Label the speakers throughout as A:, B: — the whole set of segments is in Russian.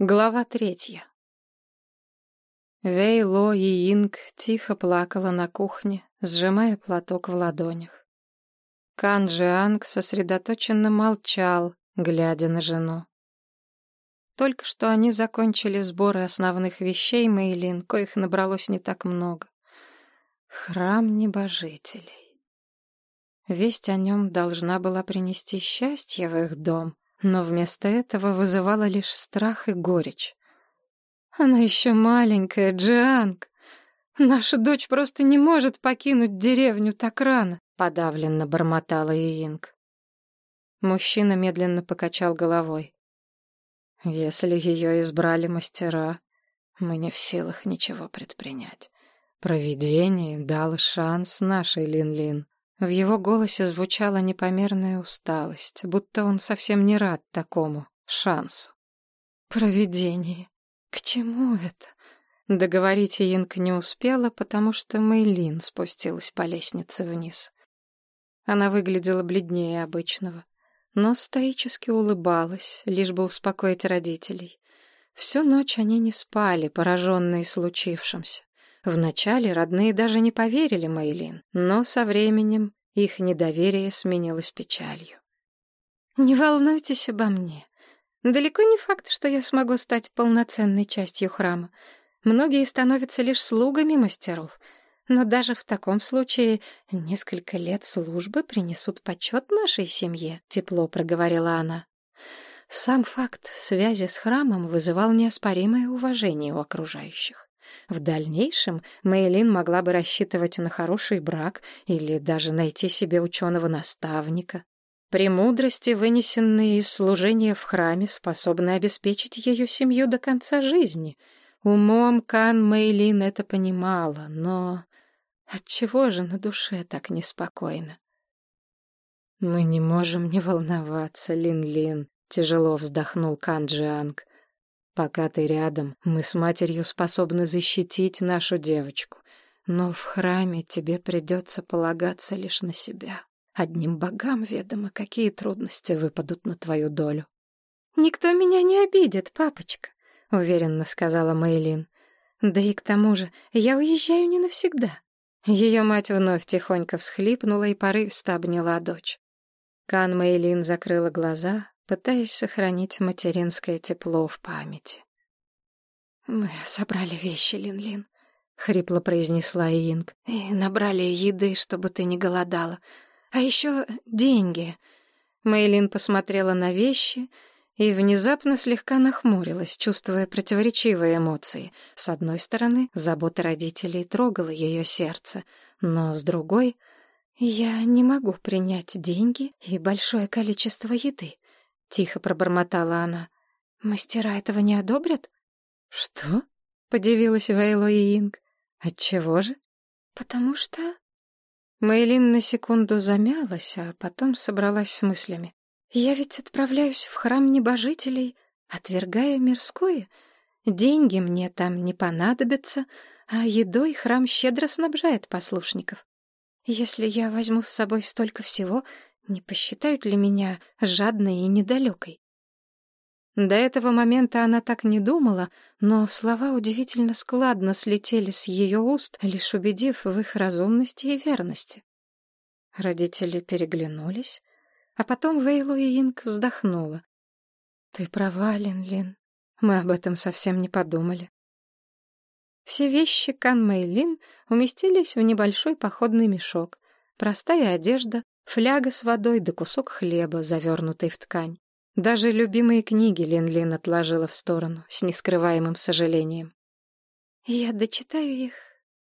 A: Глава третья. Вей, Ло и Инг тихо плакала на кухне, сжимая платок в ладонях. Кан Жианг сосредоточенно молчал, глядя на жену. Только что они закончили сборы основных вещей Мэйлин, коих набралось не так много. Храм небожителей. Весть о нем должна была принести счастье в их дом — но вместо этого вызывала лишь страх и горечь. «Она еще маленькая, Джианг. Наша дочь просто не может покинуть деревню так рано», — подавленно бормотала Иинг. Мужчина медленно покачал головой. «Если ее избрали мастера, мы не в силах ничего предпринять. Провидение дало шанс нашей Лин-Лин. В его голосе звучала непомерная усталость, будто он совсем не рад такому шансу. «Провидение. К чему это?» Договорить Инк не успела, потому что Мэйлин спустилась по лестнице вниз. Она выглядела бледнее обычного, но стоически улыбалась, лишь бы успокоить родителей. Всю ночь они не спали, пораженные случившимся. Вначале родные даже не поверили Мэйлин, но со временем их недоверие сменилось печалью. «Не волнуйтесь обо мне. Далеко не факт, что я смогу стать полноценной частью храма. Многие становятся лишь слугами мастеров, но даже в таком случае несколько лет службы принесут почет нашей семье», — тепло проговорила она. Сам факт связи с храмом вызывал неоспоримое уважение у окружающих. В дальнейшем Мэйлин могла бы рассчитывать на хороший брак или даже найти себе ученого-наставника. Премудрости, вынесенные из служения в храме, способны обеспечить ее семью до конца жизни. Умом Кан Мэйлин это понимала, но отчего же на душе так неспокойно? «Мы не можем не волноваться, Лин-Лин», — тяжело вздохнул Кан Джианг. Пока ты рядом, мы с матерью способны защитить нашу девочку. Но в храме тебе придется полагаться лишь на себя. Одним богам ведомо, какие трудности выпадут на твою долю. «Никто меня не обидит, папочка», — уверенно сказала Мэйлин. «Да и к тому же я уезжаю не навсегда». Ее мать вновь тихонько всхлипнула и порывисто обняла дочь. Кан Мэйлин закрыла глаза, пытаясь сохранить материнское тепло в памяти. «Мы собрали вещи, Лин-Лин», — хрипло произнесла Инг, — «и набрали еды, чтобы ты не голодала. А еще деньги». Мэйлин посмотрела на вещи и внезапно слегка нахмурилась, чувствуя противоречивые эмоции. С одной стороны, забота родителей трогала ее сердце, но с другой — «Я не могу принять деньги и большое количество еды. — тихо пробормотала она. «Мастера этого не одобрят?» «Что?» — подивилась Вейло и Инг. «Отчего же?» «Потому что...» Мэйлин на секунду замялась, а потом собралась с мыслями. «Я ведь отправляюсь в храм небожителей, отвергая мирское. Деньги мне там не понадобятся, а едой храм щедро снабжает послушников. Если я возьму с собой столько всего, не посчитают ли меня жадной и недалекой? До этого момента она так не думала, но слова удивительно складно слетели с ее уст, лишь убедив в их разумности и верности. Родители переглянулись, а потом Вейлу и Инг вздохнула. «Ты права, Лин-Лин, мы об этом совсем не подумали». Все вещи Кан Мэйлин уместились в небольшой походный мешок. Простая одежда, Фляга с водой да кусок хлеба, завернутый в ткань. Даже любимые книги Лин-Лин отложила в сторону, с нескрываемым сожалением. «Я дочитаю их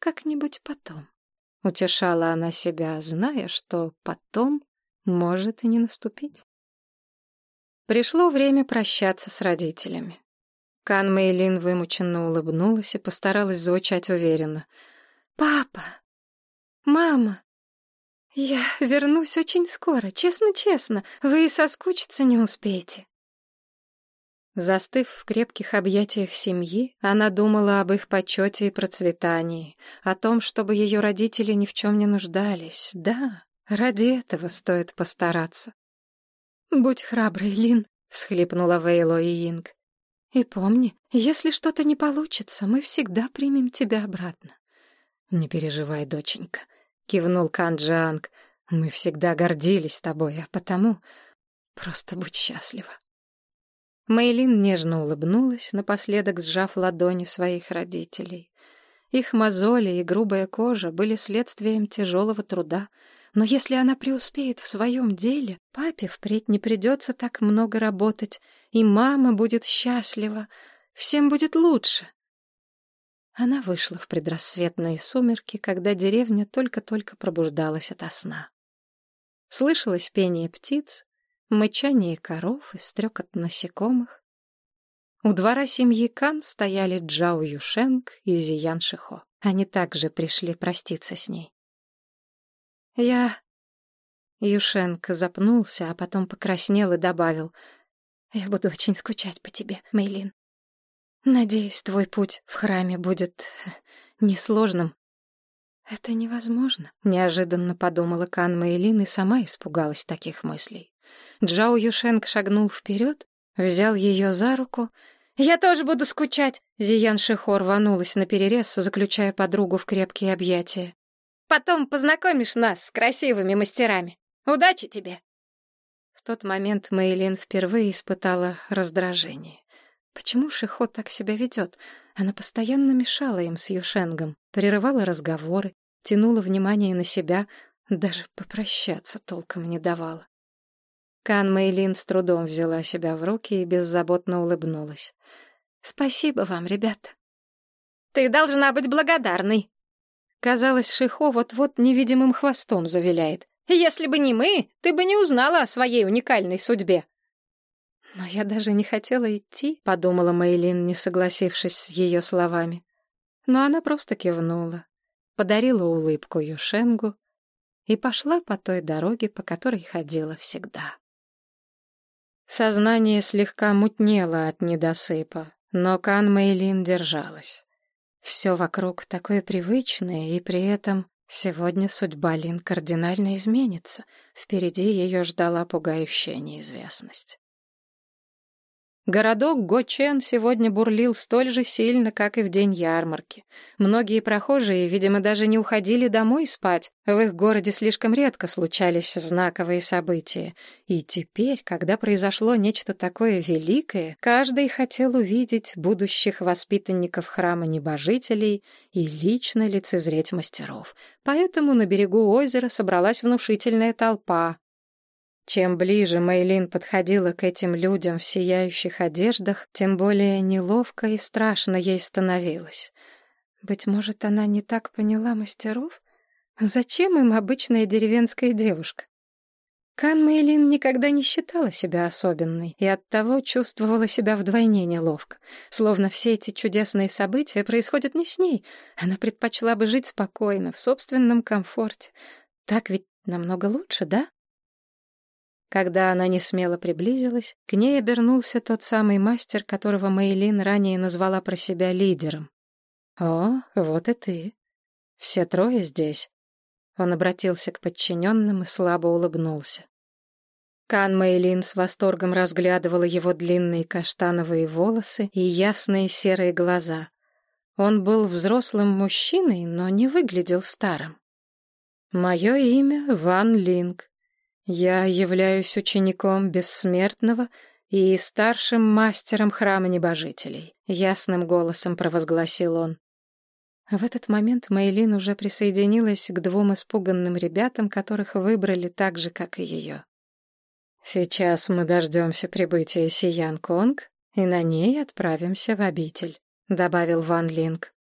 A: как-нибудь потом», — утешала она себя, зная, что потом может и не наступить. Пришло время прощаться с родителями. Кан Мэйлин вымученно улыбнулась и постаралась звучать уверенно. «Папа! Мама! «Я вернусь очень скоро, честно-честно. Вы и соскучиться не успеете». Застыв в крепких объятиях семьи, она думала об их почете и процветании, о том, чтобы ее родители ни в чем не нуждались. Да, ради этого стоит постараться. «Будь храброй, Лин», — всхлипнула Вейло и Инг. И помни, если что-то не получится, мы всегда примем тебя обратно.
B: Не переживай, доченька, кивнул Канджанг. Мы всегда гордились тобой, а потому просто будь счастлива.
A: Мейлин нежно улыбнулась, напоследок сжав ладони своих родителей. Их мозоли и грубая кожа были следствием тяжелого труда, но если она преуспеет в своем деле, папе впредь не придется так много работать, и мама будет счастлива, всем будет лучше. Она вышла в предрассветные сумерки, когда деревня только-только пробуждалась ото сна. Слышалось пение птиц, мычание коров и стрекот насекомых. У двора семьи Кан стояли Джао Юшенг и Зиян Шихо. Они также пришли проститься с ней. «Я...» Юшенко запнулся, а потом покраснел и добавил. «Я буду очень скучать по тебе, Мейлин. Надеюсь, твой путь в храме будет несложным». «Это невозможно», — неожиданно подумала Кан Мейлин и сама испугалась таких мыслей. Джао Юшенко шагнул вперед, взял ее за руку. «Я тоже буду скучать!» Зиян Шихор рванулась на перерез, заключая подругу в крепкие объятия. Потом познакомишь нас с красивыми мастерами. Удачи тебе!» В тот момент Мейлин впервые испытала раздражение. Почему Шихо так себя ведет? Она постоянно мешала им с Юшенгом, прерывала разговоры, тянула внимание на себя, даже попрощаться толком не давала. Кан Мейлин с трудом взяла себя в руки и беззаботно улыбнулась. «Спасибо вам, ребята». «Ты должна быть благодарной», Казалось, Шихо вот-вот невидимым хвостом завиляет. «Если бы не мы, ты бы не узнала о своей уникальной судьбе». «Но я даже не хотела идти», — подумала Мейлин, не согласившись с ее словами. Но она просто кивнула, подарила улыбку Юшенгу и пошла по той дороге, по которой ходила всегда. Сознание слегка мутнело от недосыпа, но Кан Мейлин держалась. Все вокруг такое привычное, и при этом сегодня судьба Лин кардинально изменится. Впереди ее ждала пугающая неизвестность. Городок Гочен сегодня бурлил столь же сильно, как и в день ярмарки. Многие прохожие, видимо, даже не уходили домой спать. В их городе слишком редко случались знаковые события. И теперь, когда произошло нечто такое великое, каждый хотел увидеть будущих воспитанников храма небожителей и лично лицезреть мастеров. Поэтому на берегу озера собралась внушительная толпа, чем ближе Мейлин подходила к этим людям в сияющих одеждах, тем более неловко и страшно ей становилось. Быть может, она не так поняла мастеров? Зачем им обычная деревенская девушка? Кан Мейлин никогда не считала себя особенной и оттого чувствовала себя вдвойне неловко, словно все эти чудесные события происходят не с ней. Она предпочла бы жить спокойно, в собственном комфорте. Так ведь намного лучше, да? Когда она не смело приблизилась, к ней обернулся тот самый мастер, которого Мейлин ранее назвала про себя лидером. «О, вот и ты. Все трое здесь». Он обратился к подчиненным и слабо улыбнулся. Кан Мейлин с восторгом разглядывала его длинные каштановые волосы и ясные серые глаза. Он был взрослым мужчиной, но не выглядел старым. «Мое имя Ван Линг. Я являюсь учеником бессмертного и старшим мастером храма небожителей, ясным голосом провозгласил он. В этот момент Мейлин уже присоединилась к двум испуганным ребятам, которых выбрали так же, как и ее. Сейчас мы дождемся прибытия Сиян Конг и на ней отправимся в обитель, добавил Ван Линг.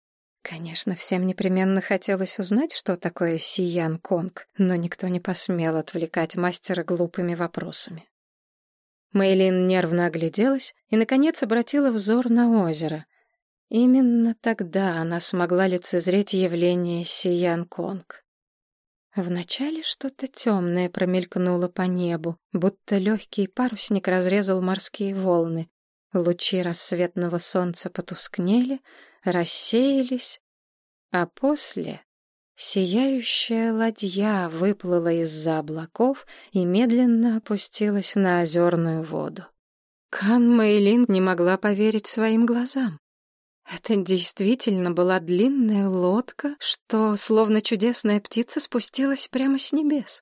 A: Конечно, всем непременно хотелось узнать, что такое Сиян Конг, но никто не посмел отвлекать мастера глупыми вопросами. Мэйлин нервно огляделась и, наконец, обратила взор на озеро. Именно тогда она смогла лицезреть явление Сиян Конг. Вначале что-то темное промелькнуло по небу, будто легкий парусник разрезал морские волны. Лучи рассветного солнца потускнели, рассеялись, а после сияющая ладья выплыла из-за облаков и медленно опустилась на озерную воду. Кан Мэйлин не могла поверить своим глазам. Это действительно была длинная лодка, что, словно чудесная птица, спустилась прямо с небес.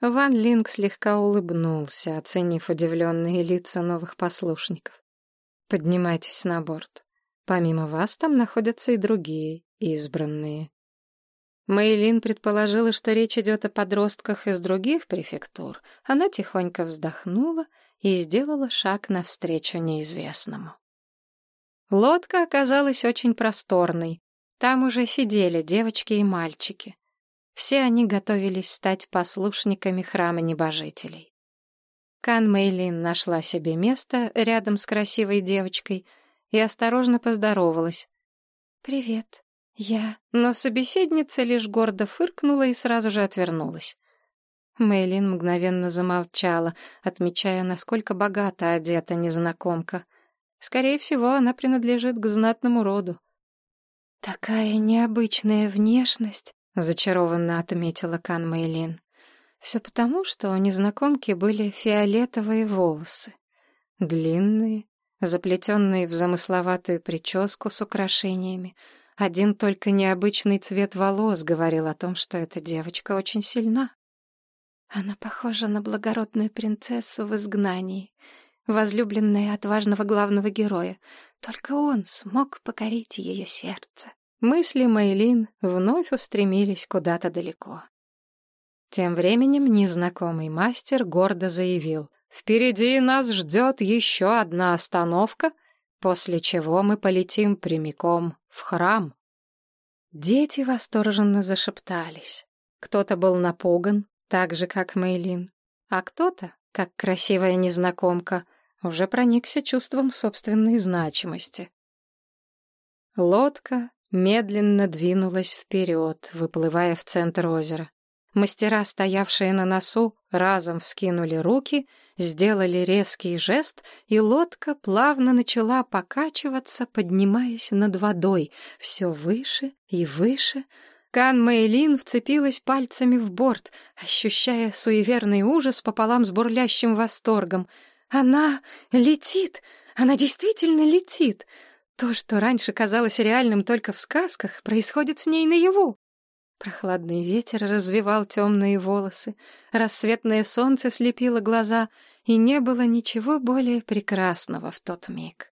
A: Ван Линг слегка улыбнулся, оценив удивленные лица новых послушников. «Поднимайтесь на борт. Помимо вас там находятся и другие, избранные». Мэйлин предположила, что речь идет о подростках из других префектур. Она тихонько вздохнула и сделала шаг навстречу неизвестному. Лодка оказалась очень просторной. Там уже сидели девочки и мальчики. Все они готовились стать послушниками храма небожителей. Кан Мэйлин нашла себе место рядом с красивой девочкой и осторожно поздоровалась. «Привет, я...» Но собеседница лишь гордо фыркнула и сразу же отвернулась. Мэйлин мгновенно замолчала, отмечая, насколько богато одета незнакомка. Скорее всего, она принадлежит к знатному роду. «Такая необычная внешность», — зачарованно отметила Кан Мэйлин. «Все потому, что у незнакомки были фиолетовые волосы. Длинные, заплетенные в замысловатую прическу с украшениями. Один только необычный цвет волос говорил о том, что эта девочка очень сильна. Она похожа на благородную принцессу в изгнании, возлюбленная отважного главного героя. Только он смог покорить ее сердце. Мысли Мейлин вновь устремились куда-то далеко. Тем временем незнакомый мастер гордо заявил, «Впереди нас ждет еще одна остановка, после чего мы полетим прямиком в храм». Дети восторженно зашептались. Кто-то был напуган, так же, как Мейлин. А кто-то, как красивая незнакомка, уже проникся чувством собственной значимости. Лодка медленно двинулась вперед, выплывая в центр озера. Мастера, стоявшие на носу, разом вскинули руки, сделали резкий жест, и лодка плавно начала покачиваться, поднимаясь над водой, все выше и выше, Кан Мэйлин вцепилась пальцами в борт, ощущая суеверный ужас пополам с бурлящим восторгом. Она летит! Она действительно летит! То, что раньше казалось реальным только в сказках, происходит с ней наяву. Прохладный ветер развивал темные волосы, рассветное солнце слепило глаза, и не было ничего более прекрасного в тот миг.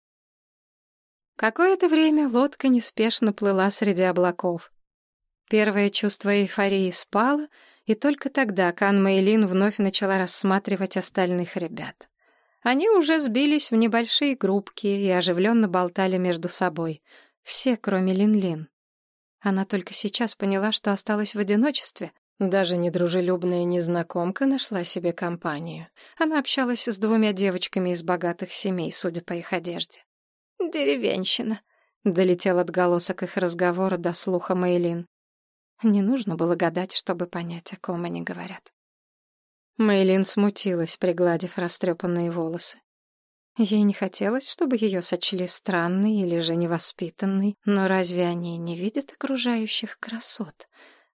A: Какое-то время лодка неспешно плыла среди облаков. Первое чувство эйфории спало, и только тогда Кан Мэйлин вновь начала рассматривать остальных ребят. Они уже сбились в небольшие группки и оживленно болтали между собой. Все, кроме Лин-Лин. Она только сейчас поняла, что осталась в одиночестве. Даже недружелюбная незнакомка нашла себе компанию. Она общалась с двумя девочками из богатых семей, судя по их одежде. «Деревенщина», — долетел отголосок их разговора до слуха Мэйлин. Не нужно было гадать, чтобы понять, о ком они говорят. Мейлин смутилась, пригладив растрепанные волосы. Ей не хотелось, чтобы ее сочли странной или же невоспитанной, но разве они не видят окружающих красот?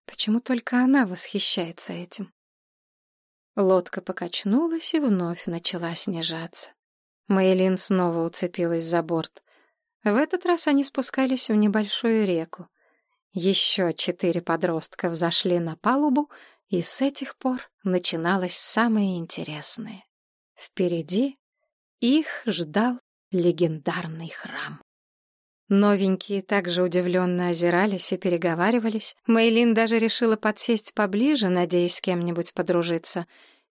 A: Почему только она восхищается этим? Лодка покачнулась и вновь начала снижаться. Мейлин снова уцепилась за борт. В этот раз они спускались в небольшую реку. Еще четыре подростка взошли на палубу, и с этих пор начиналось самое интересное. Впереди их ждал легендарный храм. Новенькие также удивленно озирались и переговаривались. Мейлин даже решила подсесть поближе, надеясь с кем-нибудь подружиться.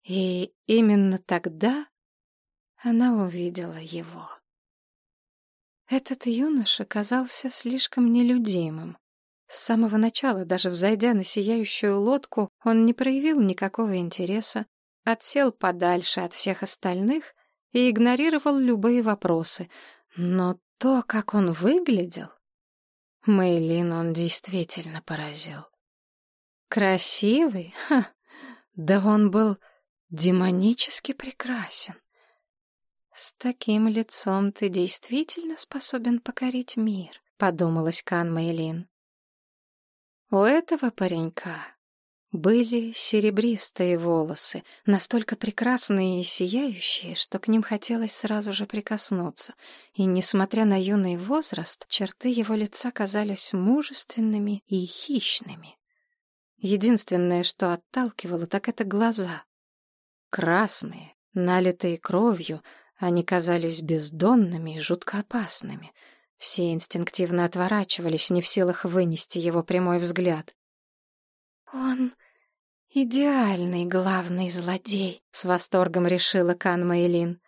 A: И именно тогда она увидела его. Этот юноша казался слишком нелюдимым. С самого начала, даже взойдя на сияющую лодку, он не проявил никакого интереса, отсел подальше от всех остальных и игнорировал любые вопросы. Но то, как он выглядел... Мэйлин он действительно поразил. Красивый? Ха! Да он был демонически прекрасен. С таким лицом ты действительно способен покорить мир, подумалась Кан Мэйлин. У этого паренька были серебристые волосы, настолько прекрасные и сияющие, что к ним хотелось сразу же прикоснуться. И, несмотря на юный возраст, черты его лица казались мужественными и хищными. Единственное, что отталкивало, так это глаза. Красные, налитые кровью, они казались бездонными и жутко опасными. Все инстинктивно отворачивались, не в силах вынести его прямой взгляд. «Он идеальный главный злодей», — с восторгом решила Кан Мэйлин.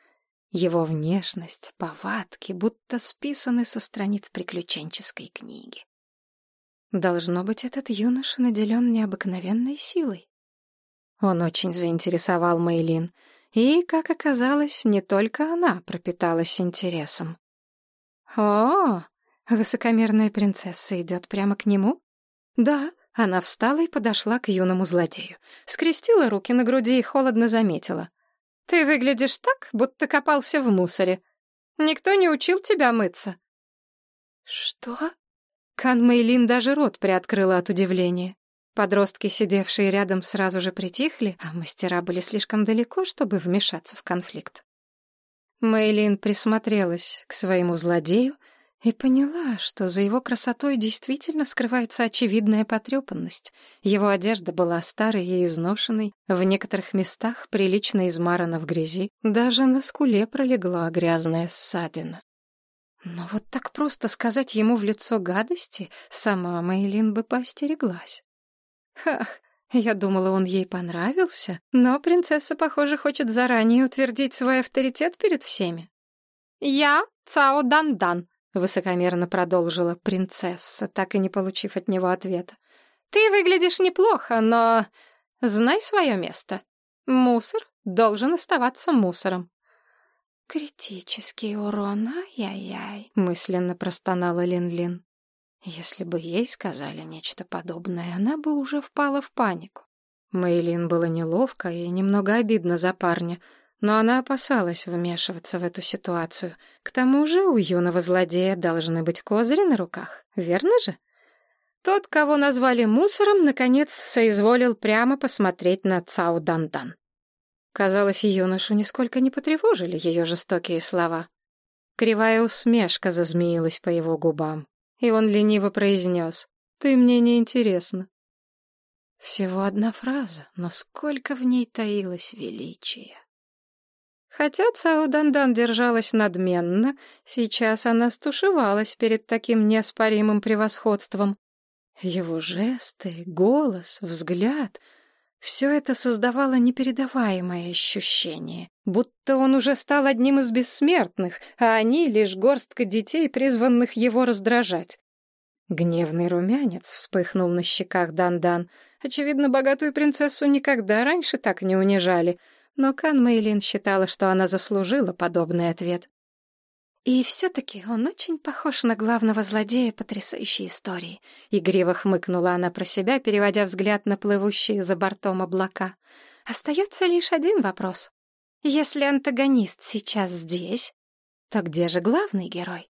A: Его внешность, повадки будто списаны со страниц приключенческой книги. Должно быть, этот юноша наделен необыкновенной силой. Он очень заинтересовал Мэйлин, и, как оказалось, не только она пропиталась интересом. «О, высокомерная принцесса идет прямо к нему?» «Да», она встала и подошла к юному злодею. Скрестила руки на груди и холодно заметила. «Ты выглядишь так, будто копался в мусоре. Никто не учил тебя мыться». «Что?» Кан Мэйлин даже рот приоткрыла от удивления. Подростки, сидевшие рядом, сразу же притихли, а мастера были слишком далеко, чтобы вмешаться в конфликт. Мэйлин присмотрелась к своему злодею и поняла, что за его красотой действительно скрывается очевидная потрепанность. Его одежда была старой и изношенной, в некоторых местах прилично измарана в грязи, даже на скуле пролегла грязная ссадина. Но вот так просто сказать ему в лицо гадости сама Мэйлин бы поостереглась. Ах, я думала, он ей понравился, но принцесса, похоже, хочет заранее утвердить свой авторитет перед всеми. «Я Цао Дан-Дан», — высокомерно продолжила принцесса, так и не получив от него ответа. «Ты выглядишь неплохо, но знай свое место. Мусор должен оставаться мусором». «Критический урон, ай-яй-яй», — мысленно простонала Лин-Лин. Если бы ей сказали нечто подобное, она бы уже впала в панику. Мэйлин было неловко и немного обидно за парня — но она опасалась вмешиваться в эту ситуацию. К тому же у юного злодея должны быть козыри на руках, верно же? Тот, кого назвали мусором, наконец соизволил прямо посмотреть на Цао Дандан. Казалось, юношу нисколько не потревожили ее жестокие слова. Кривая усмешка зазмеилась по его губам, и он лениво произнес «Ты мне не интересна». Всего одна фраза, но сколько в ней таилось величия. Хотя Цао Дандан держалась надменно, сейчас она стушевалась перед таким неоспоримым превосходством. Его жесты, голос, взгляд — все это создавало непередаваемое ощущение, будто он уже стал одним из бессмертных, а они — лишь горстка детей, призванных его раздражать. Гневный румянец вспыхнул на щеках Дандан. Очевидно, богатую принцессу никогда раньше так не унижали — но Кан Мэйлин считала, что она заслужила подобный ответ. И все-таки он очень похож на главного злодея потрясающей истории. Игриво хмыкнула она про себя, переводя взгляд на плывущие за бортом облака. Остается лишь один вопрос. Если антагонист сейчас здесь, то где же главный герой?